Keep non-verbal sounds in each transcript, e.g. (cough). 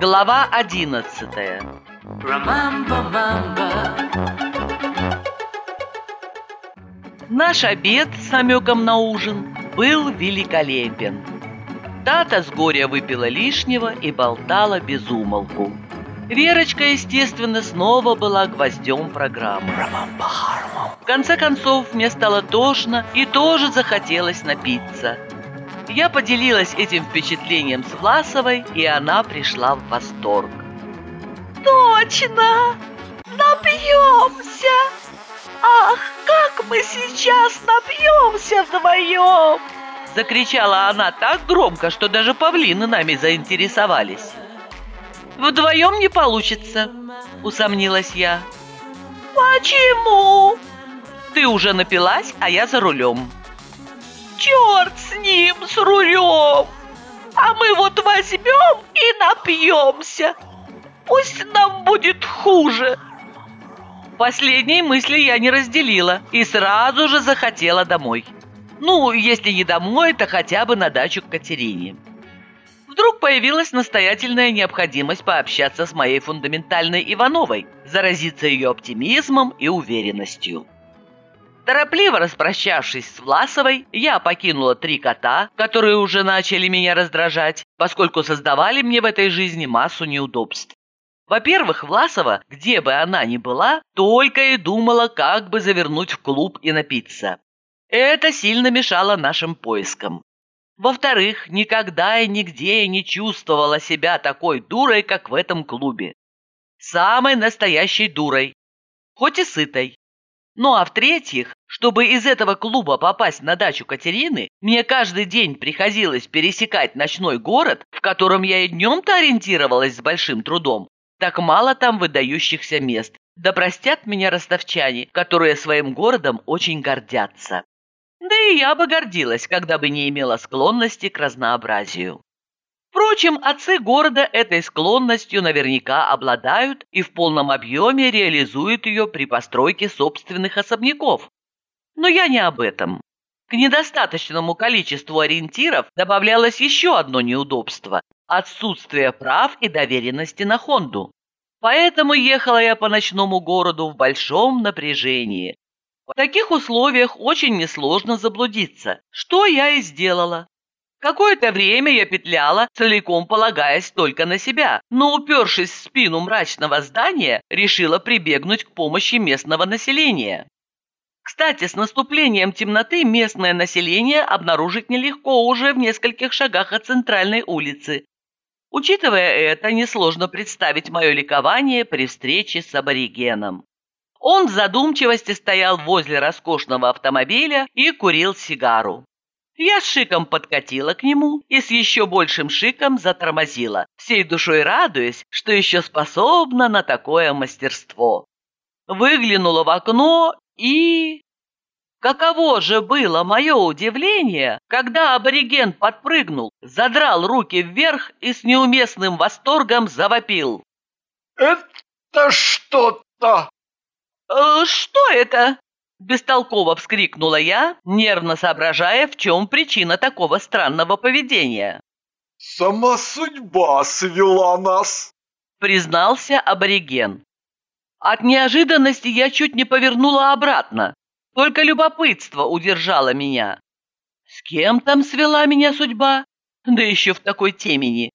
Глава одиннадцатая. Наш обед с намеком на ужин был великолепен. Тата с горя выпила лишнего и болтала без умолку. Верочка, естественно, снова была гвоздем программы. В конце концов, мне стало тошно и тоже захотелось напиться. Я поделилась этим впечатлением с Власовой, и она пришла в восторг. «Точно! Напьемся! Ах, как мы сейчас напьемся вдвоем!» Закричала она так громко, что даже павлины нами заинтересовались. «Вдвоем не получится», — усомнилась я. «Почему?» «Ты уже напилась, а я за рулем». «Черт с ним, с рулем! А мы вот возьмем и напьемся. Пусть нам будет хуже». Последней мысли я не разделила и сразу же захотела домой. Ну, если не домой, то хотя бы на дачу к Катерине. Вдруг появилась настоятельная необходимость пообщаться с моей фундаментальной Ивановой, заразиться ее оптимизмом и уверенностью. Торопливо распрощавшись с Власовой, я покинула три кота, которые уже начали меня раздражать, поскольку создавали мне в этой жизни массу неудобств. Во-первых, Власова, где бы она ни была, только и думала, как бы завернуть в клуб и напиться. Это сильно мешало нашим поискам. Во-вторых, никогда и нигде я не чувствовала себя такой дурой, как в этом клубе. Самой настоящей дурой. Хоть и сытой. Ну а в-третьих, чтобы из этого клуба попасть на дачу Катерины, мне каждый день приходилось пересекать ночной город, в котором я и днем-то ориентировалась с большим трудом. Так мало там выдающихся мест. Да простят меня ростовчане, которые своим городом очень гордятся. Да и я бы гордилась, когда бы не имела склонности к разнообразию. Впрочем, отцы города этой склонностью наверняка обладают и в полном объеме реализуют ее при постройке собственных особняков. Но я не об этом. К недостаточному количеству ориентиров добавлялось еще одно неудобство – отсутствие прав и доверенности на Хонду. Поэтому ехала я по ночному городу в большом напряжении, в таких условиях очень несложно заблудиться, что я и сделала. Какое-то время я петляла, целиком полагаясь только на себя, но, упершись в спину мрачного здания, решила прибегнуть к помощи местного населения. Кстати, с наступлением темноты местное население обнаружить нелегко уже в нескольких шагах от центральной улицы. Учитывая это, несложно представить мое ликование при встрече с аборигеном. Он в задумчивости стоял возле роскошного автомобиля и курил сигару. Я с шиком подкатила к нему и с еще большим шиком затормозила, всей душой радуясь, что еще способна на такое мастерство. Выглянула в окно и... Каково же было мое удивление, когда абориген подпрыгнул, задрал руки вверх и с неуместным восторгом завопил. «Это что-то!» «Э, «Что это?» – бестолково вскрикнула я, нервно соображая, в чем причина такого странного поведения. «Сама судьба свела нас!» – признался абориген. От неожиданности я чуть не повернула обратно, только любопытство удержало меня. С кем там свела меня судьба? Да еще в такой темени.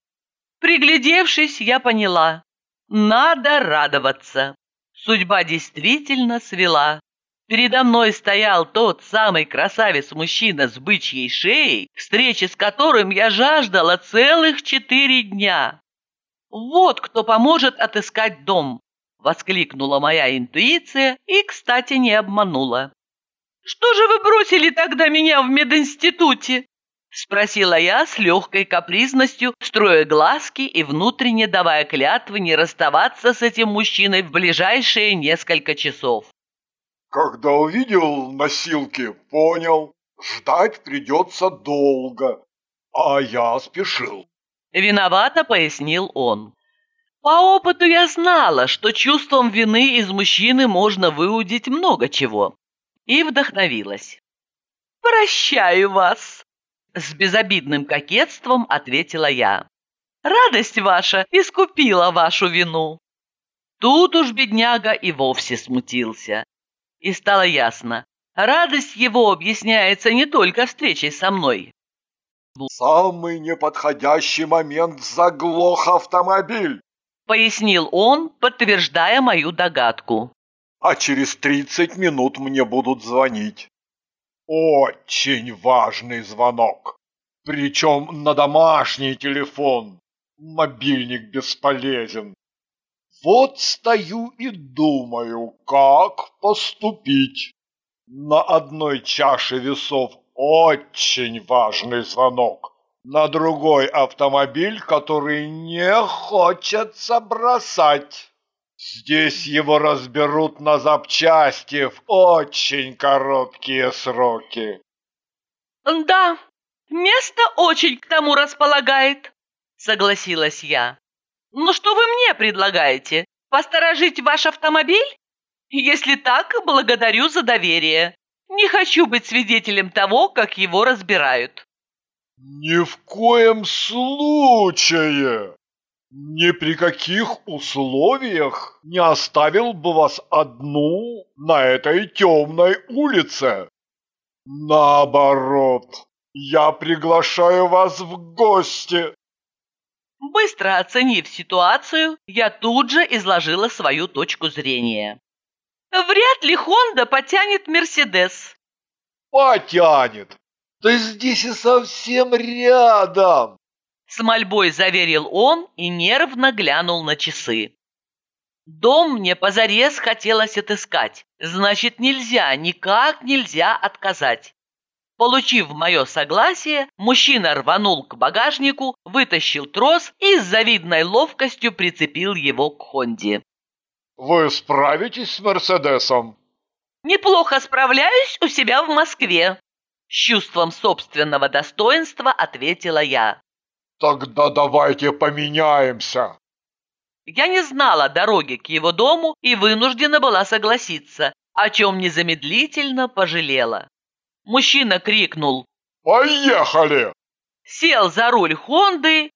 Приглядевшись, я поняла. Надо радоваться. Судьба действительно свела. Передо мной стоял тот самый красавец-мужчина с бычьей шеей, встречи с которым я жаждала целых четыре дня. «Вот кто поможет отыскать дом!» — воскликнула моя интуиция и, кстати, не обманула. «Что же вы бросили тогда меня в мединституте?» Спросила я с легкой капризностью, строя глазки и внутренне давая клятвы не расставаться с этим мужчиной в ближайшие несколько часов. Когда увидел носилки, понял, ждать придется долго, а я спешил. Виновато пояснил он. По опыту я знала, что чувством вины из мужчины можно выудить много чего. И вдохновилась. Прощаю вас!» С безобидным кокетством ответила я. «Радость ваша искупила вашу вину!» Тут уж бедняга и вовсе смутился. И стало ясно, радость его объясняется не только встречей со мной. Самый неподходящий момент заглох автомобиль, Пояснил он, подтверждая мою догадку. а через 30 минут мне будут звонить. Очень важный звонок. Причем на домашний телефон. Мобильник бесполезен. Вот стою и думаю, как поступить. На одной чаше весов очень важный звонок. На другой автомобиль, который не хочется бросать. Здесь его разберут на запчасти в очень короткие сроки. «Да, место очень к тому располагает», — согласилась я. «Но что вы мне предлагаете? Посторожить ваш автомобиль? Если так, благодарю за доверие. Не хочу быть свидетелем того, как его разбирают». Ни в коем случае! Ни при каких условиях не оставил бы вас одну на этой темной улице. Наоборот, я приглашаю вас в гости. Быстро оценив ситуацию, я тут же изложила свою точку зрения. Вряд ли Хонда потянет Мерседес. Потянет. Да здесь и совсем рядом. С мольбой заверил он и нервно глянул на часы. Дом мне позарез хотелось отыскать, значит нельзя, никак нельзя отказать. Получив мое согласие, мужчина рванул к багажнику, вытащил трос и с завидной ловкостью прицепил его к Хонде. Вы справитесь с Мерседесом? «Неплохо справляюсь у себя в Москве», с чувством собственного достоинства ответила я. Тогда давайте поменяемся. Я не знала дороги к его дому и вынуждена была согласиться, о чем незамедлительно пожалела. Мужчина крикнул, Поехали! сел за руль Хонды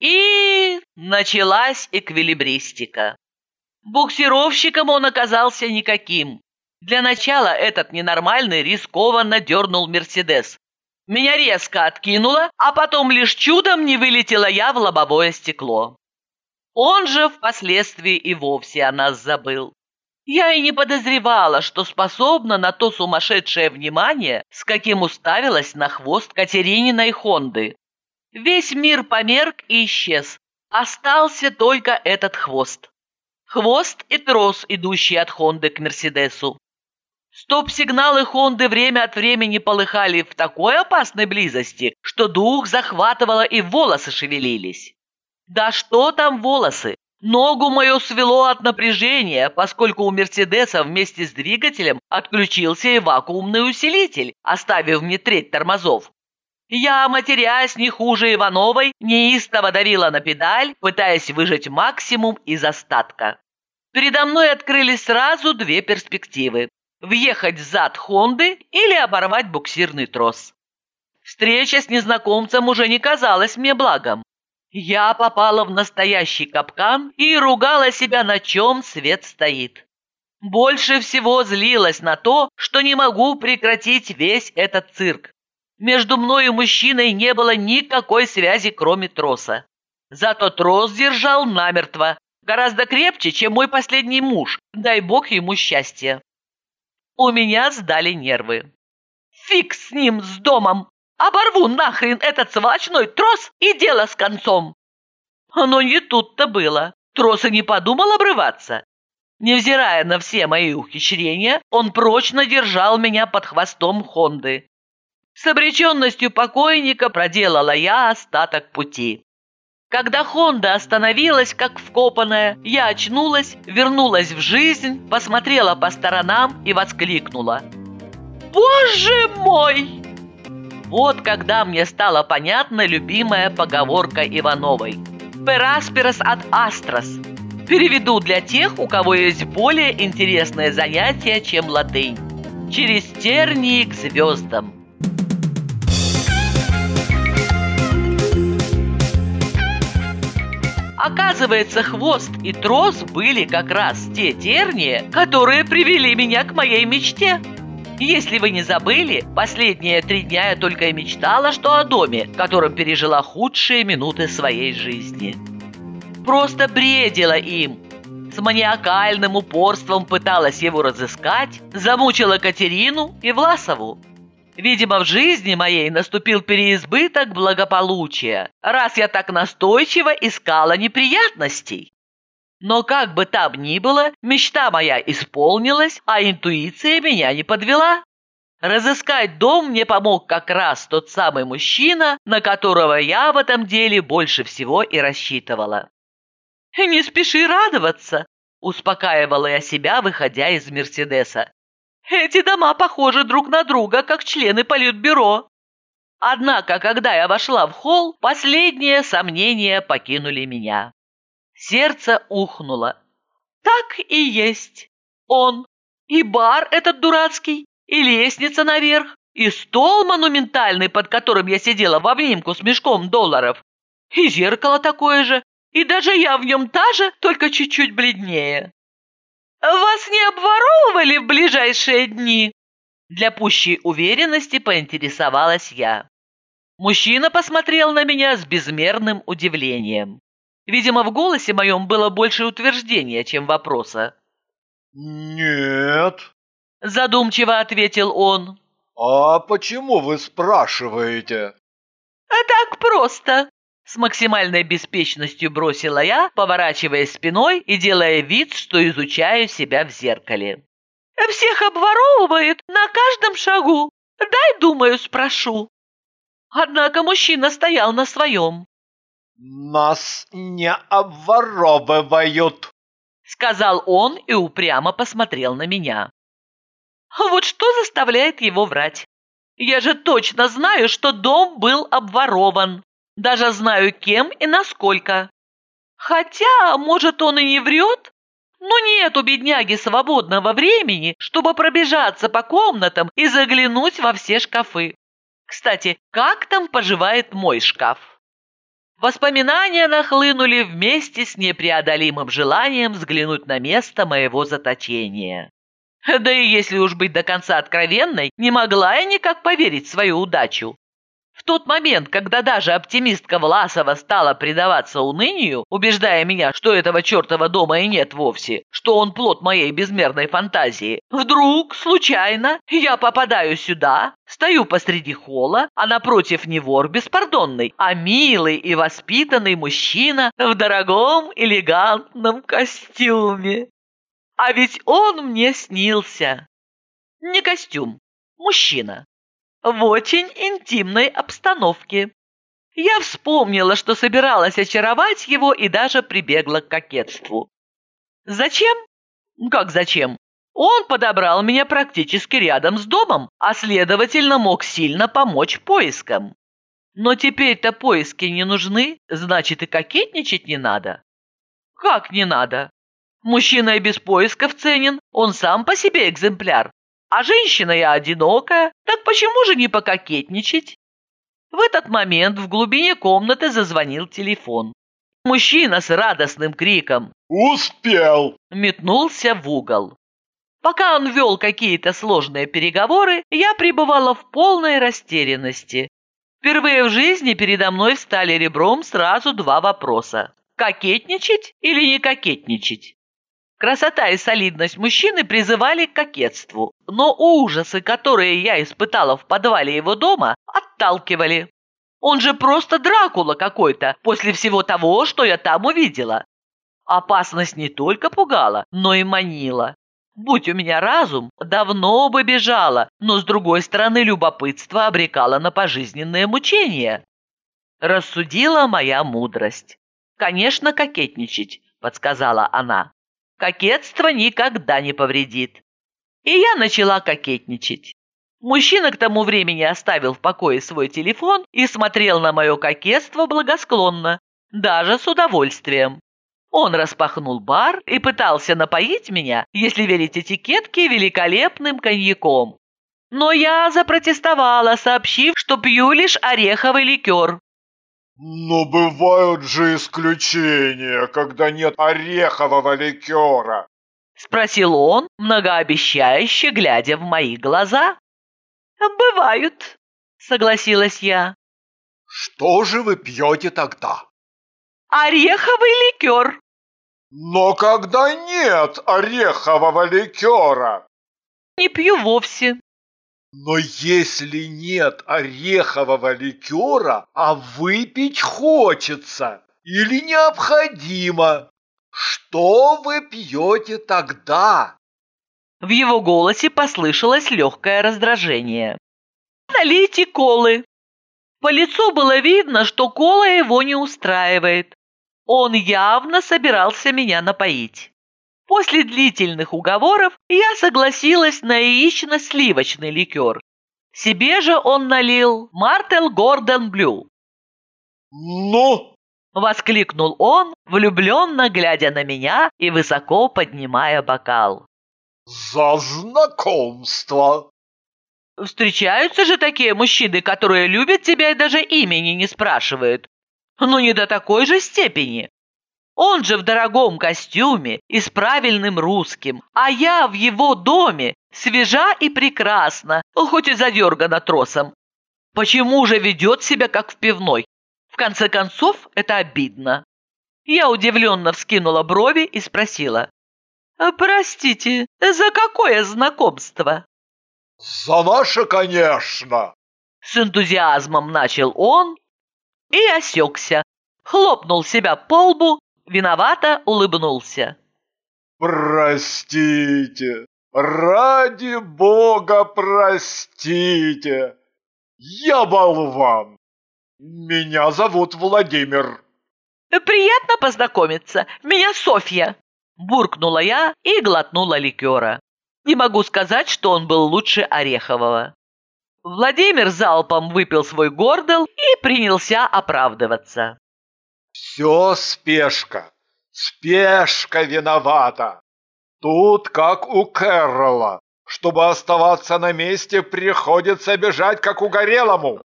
и... началась эквилибристика. Буксировщиком он оказался никаким. Для начала этот ненормальный рискованно дернул Мерседес. Меня резко откинуло, а потом лишь чудом не вылетела я в лобовое стекло. Он же впоследствии и вовсе о нас забыл. Я и не подозревала, что способна на то сумасшедшее внимание, с каким уставилась на хвост Катерининой Хонды. Весь мир померк и исчез. Остался только этот хвост. Хвост и трос, идущий от Хонды к Мерседесу. Стоп-сигналы Хонды время от времени полыхали в такой опасной близости, что дух захватывало и волосы шевелились. Да что там волосы? Ногу мою свело от напряжения, поскольку у Мерседеса вместе с двигателем отключился и вакуумный усилитель, оставив мне треть тормозов. Я, матерясь не хуже Ивановой, неистово давила на педаль, пытаясь выжать максимум из остатка. Передо мной открылись сразу две перспективы – въехать в зад Хонды или оборвать буксирный трос. Встреча с незнакомцем уже не казалась мне благом. Я попала в настоящий капкан и ругала себя, на чем свет стоит. Больше всего злилась на то, что не могу прекратить весь этот цирк. Между мной и мужчиной не было никакой связи, кроме троса. Зато трос держал намертво, гораздо крепче, чем мой последний муж, дай бог ему счастья. У меня сдали нервы. Фиг с ним, с домом! Оборву нахрен этот сволочной трос и дело с концом. Но не тут-то было. Трос и не подумал обрываться. Невзирая на все мои ухищрения, он прочно держал меня под хвостом Хонды. С обреченностью покойника проделала я остаток пути. Когда Хонда остановилась, как вкопанная, я очнулась, вернулась в жизнь, посмотрела по сторонам и воскликнула. «Боже мой!» Вот когда мне стала понятна любимая поговорка Ивановой. «Пераспирос от астрос». Переведу для тех, у кого есть более интересное занятие, чем латынь. «Через тернии к звездам». Оказывается, хвост и трос были как раз те тернии, которые привели меня к моей мечте. Если вы не забыли, последние три дня я только и мечтала, что о доме, в котором пережила худшие минуты своей жизни. Просто бредила им. С маниакальным упорством пыталась его разыскать, замучила Катерину и Власову. Видимо, в жизни моей наступил переизбыток благополучия, раз я так настойчиво искала неприятностей. Но как бы там ни было, мечта моя исполнилась, а интуиция меня не подвела. Разыскать дом мне помог как раз тот самый мужчина, на которого я в этом деле больше всего и рассчитывала. «Не спеши радоваться», – успокаивала я себя, выходя из Мерседеса. «Эти дома похожи друг на друга, как члены политбюро». Однако, когда я вошла в холл, последние сомнения покинули меня. Сердце ухнуло. Так и есть. Он. И бар этот дурацкий, и лестница наверх, и стол монументальный, под которым я сидела в обнимку с мешком долларов, и зеркало такое же, и даже я в нем та же, только чуть-чуть бледнее. Вас не обворовывали в ближайшие дни? Для пущей уверенности поинтересовалась я. Мужчина посмотрел на меня с безмерным удивлением. Видимо, в голосе моем было больше утверждения, чем вопроса. Нет. Задумчиво ответил он. А почему вы спрашиваете? А так просто. С максимальной беспечностью бросила я, поворачиваясь спиной и делая вид, что изучаю себя в зеркале. «Всех обворовывает на каждом шагу. Дай, думаю, спрошу». Однако мужчина стоял на своем. «Нас не обворовывают», — сказал он и упрямо посмотрел на меня. Вот что заставляет его врать? Я же точно знаю, что дом был обворован. Даже знаю, кем и насколько. Хотя, может, он и не врет? Но нет у бедняги свободного времени, чтобы пробежаться по комнатам и заглянуть во все шкафы. Кстати, как там поживает мой шкаф? Воспоминания нахлынули вместе с непреодолимым желанием взглянуть на место моего заточения. Да и если уж быть до конца откровенной, не могла я никак поверить в свою удачу. В тот момент, когда даже оптимистка Власова стала предаваться унынию, убеждая меня, что этого чертова дома и нет вовсе, что он плод моей безмерной фантазии, вдруг, случайно, я попадаю сюда, стою посреди холла, а напротив не вор беспардонный, а милый и воспитанный мужчина в дорогом элегантном костюме. А ведь он мне снился. Не костюм, мужчина в очень интимной обстановке. Я вспомнила, что собиралась очаровать его и даже прибегла к кокетству. Зачем? Как зачем? Он подобрал меня практически рядом с домом, а следовательно мог сильно помочь поискам. Но теперь-то поиски не нужны, значит и кокетничать не надо. Как не надо? Мужчина и без поисков ценен, он сам по себе экземпляр, а женщина я одинокая, так почему же не пококетничать? В этот момент в глубине комнаты зазвонил телефон. Мужчина с радостным криком «Успел!» метнулся в угол. Пока он вел какие-то сложные переговоры, я пребывала в полной растерянности. Впервые в жизни передо мной встали ребром сразу два вопроса. Кокетничать или не кокетничать? Красота и солидность мужчины призывали к кокетству, но ужасы, которые я испытала в подвале его дома, отталкивали. Он же просто Дракула какой-то после всего того, что я там увидела. Опасность не только пугала, но и манила. Будь у меня разум, давно бы бежала, но с другой стороны любопытство обрекало на пожизненное мучение. Рассудила моя мудрость. «Конечно, кокетничать», — подсказала она. Кокетство никогда не повредит. И я начала кокетничать. Мужчина к тому времени оставил в покое свой телефон и смотрел на мое кокетство благосклонно, даже с удовольствием. Он распахнул бар и пытался напоить меня, если верить этикетке, великолепным коньяком. Но я запротестовала, сообщив, что пью лишь ореховый ликер. Но бывают же исключения, когда нет орехового ликера. Спросил он, многообещающе глядя в мои глаза. «Бывают», — согласилась я. Что же вы пьете тогда? «Ореховый ликер». Но когда нет орехового ликера? Не пью вовсе. Но если нет орехового ликера, а выпить хочется или необходимо, что вы пьете тогда? В его голосе послышалось легкое раздражение. «Налейте колы!» По лицу было видно, что кола его не устраивает. Он явно собирался меня напоить. После длительных уговоров я согласилась на яично-сливочный ликер. Себе же он налил Мартел Гордон Блю. Ну, Воскликнул он, влюбленно глядя на меня и высоко поднимая бокал. за знакомство. Встречаются же такие мужчины, которые любят тебя и даже имени не спрашивают. Но не до такой же степени. Он же в дорогом костюме и с правильным русским, а я в его доме, свежа и прекрасна, хоть и задергана тросом. Почему же ведет себя как в пивной? В конце концов, это обидно. Я удивленно вскинула брови и спросила. «А, «Простите, за какое знакомство?» За наше, конечно. С энтузиазмом начал он и осекся, хлопнул себя по лбу, виновато улыбнулся. Простите, ради бога простите. Я болван. Меня зовут Владимир. «Приятно познакомиться. Меня Софья!» Буркнула я и глотнула ликера. Не могу сказать, что он был лучше Орехового. Владимир залпом выпил свой гордел и принялся оправдываться. Все спешка. Спешка виновата. Тут как у Кэрролла. Чтобы оставаться на месте, приходится бежать как угорелому.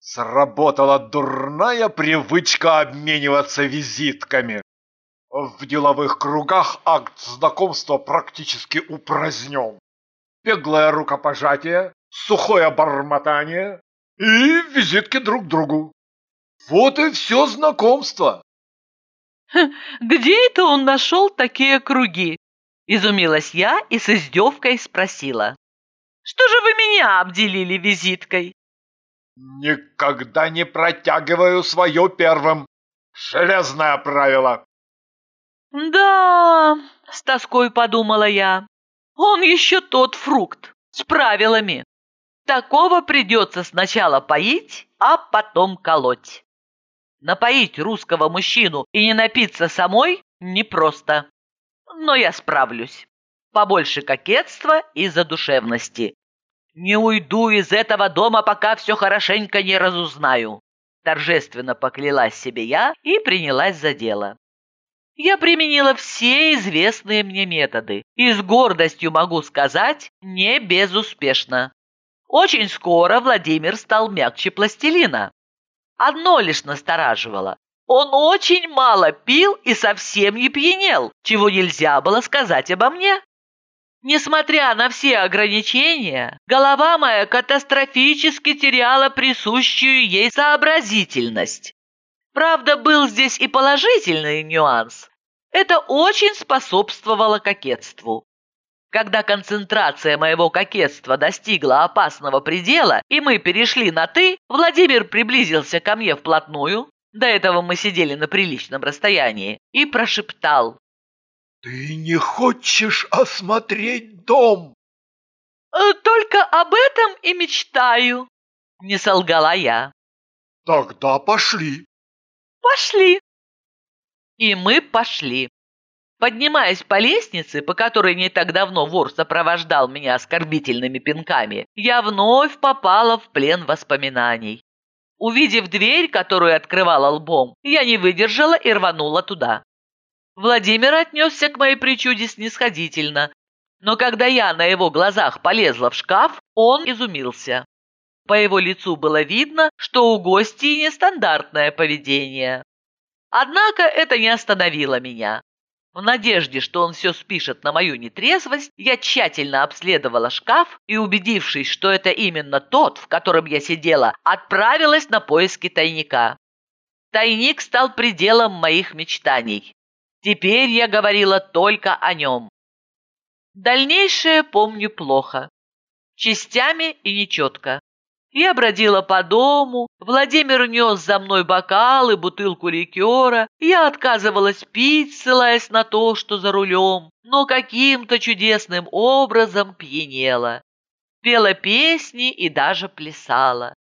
Сработала дурная привычка обмениваться визитками. В деловых кругах акт знакомства практически упразднен. Беглое рукопожатие, сухое бормотание и визитки друг другу. Вот и все знакомство. (laughs) «Где это он нашел такие круги?» Изумилась я и с издевкой спросила. «Что же вы меня обделили визиткой?» Никогда не протягиваю свое первым. Железное правило. «Да», — с тоской подумала я, — «он еще тот фрукт, с правилами. Такого придется сначала поить, а потом колоть. Напоить русского мужчину и не напиться самой непросто. Но я справлюсь. Побольше кокетства и задушевности. Не уйду из этого дома, пока все хорошенько не разузнаю. Торжественно поклялась себе я и принялась за дело. Я применила все известные мне методы и с гордостью могу сказать, не безуспешно. Очень скоро Владимир стал мягче пластилина. Одно лишь настораживало. Он очень мало пил и совсем не пьянел, чего нельзя было сказать обо мне. Несмотря на все ограничения, голова моя катастрофически теряла присущую ей сообразительность. Правда, был здесь и положительный нюанс. Это очень способствовало кокетству. Когда концентрация моего кокетства достигла опасного предела, и мы перешли на «ты», Владимир приблизился ко мне вплотную, до этого мы сидели на приличном расстоянии, и прошептал. Ты не хочешь осмотреть дом? «Э, «Только об этом и мечтаю», — не солгала я. Тогда пошли. «Пошли». И мы пошли. Поднимаясь по лестнице, по которой не так давно вор сопровождал меня оскорбительными пинками, я вновь попала в плен воспоминаний. Увидев дверь, которую открывала лбом, я не выдержала и рванула туда. Владимир отнесся к моей причуде снисходительно, но когда я на его глазах полезла в шкаф, он изумился. По его лицу было видно, что у гостей нестандартное поведение. Однако это не остановило меня. В надежде, что он все спишет на мою нетрезвость, я тщательно обследовала шкаф и, убедившись, что это именно тот, в котором я сидела, отправилась на поиски тайника. Тайник стал пределом моих мечтаний. Теперь я говорила только о нем. Дальнейшее помню плохо. Частями и нечетко. Я бродила по дому, Владимир нес за мной бокал и бутылку ликера, я отказывалась пить, ссылаясь на то, что за рулем, но каким-то чудесным образом пьянела. Пела песни и даже плясала.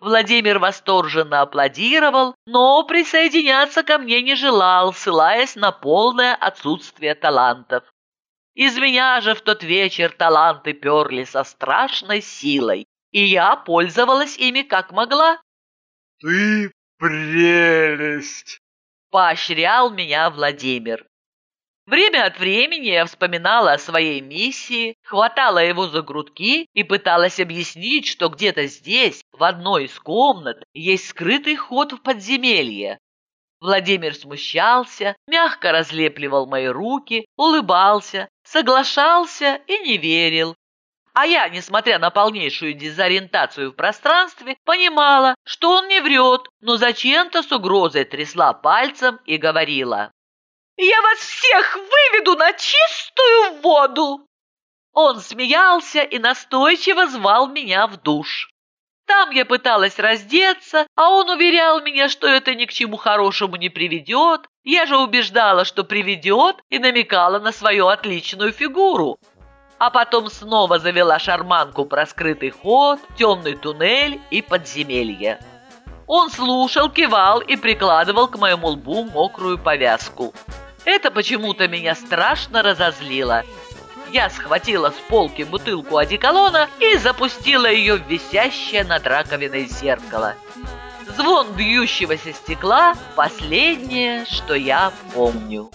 Владимир восторженно аплодировал, но присоединяться ко мне не желал, ссылаясь на полное отсутствие талантов. Из меня же в тот вечер таланты перли со страшной силой, и я пользовалась ими как могла. Ты прелесть! Поощрял меня Владимир. Время от времени я вспоминала о своей миссии, хватала его за грудки и пыталась объяснить, что где-то здесь, в одной из комнат, есть скрытый ход в подземелье. Владимир смущался, мягко разлепливал мои руки, улыбался, соглашался и не верил, а я, несмотря на полнейшую дезориентацию в пространстве, понимала, что он не врет, но зачем-то с угрозой трясла пальцем и говорила. «Я вас всех выведу на чистую воду!» Он смеялся и настойчиво звал меня в душ. Там я пыталась раздеться, а он уверял меня, что это ни к чему хорошему не приведет. Я же убеждала, что приведет, и намекала на свою отличную фигуру а потом снова завела шарманку про скрытый ход, темный туннель и подземелье. Он слушал, кивал и прикладывал к моему лбу мокрую повязку. Это почему-то меня страшно разозлило. Я схватила с полки бутылку одеколона и запустила ее в висящее над раковиной зеркало. Звон бьющегося стекла – последнее, что я помню.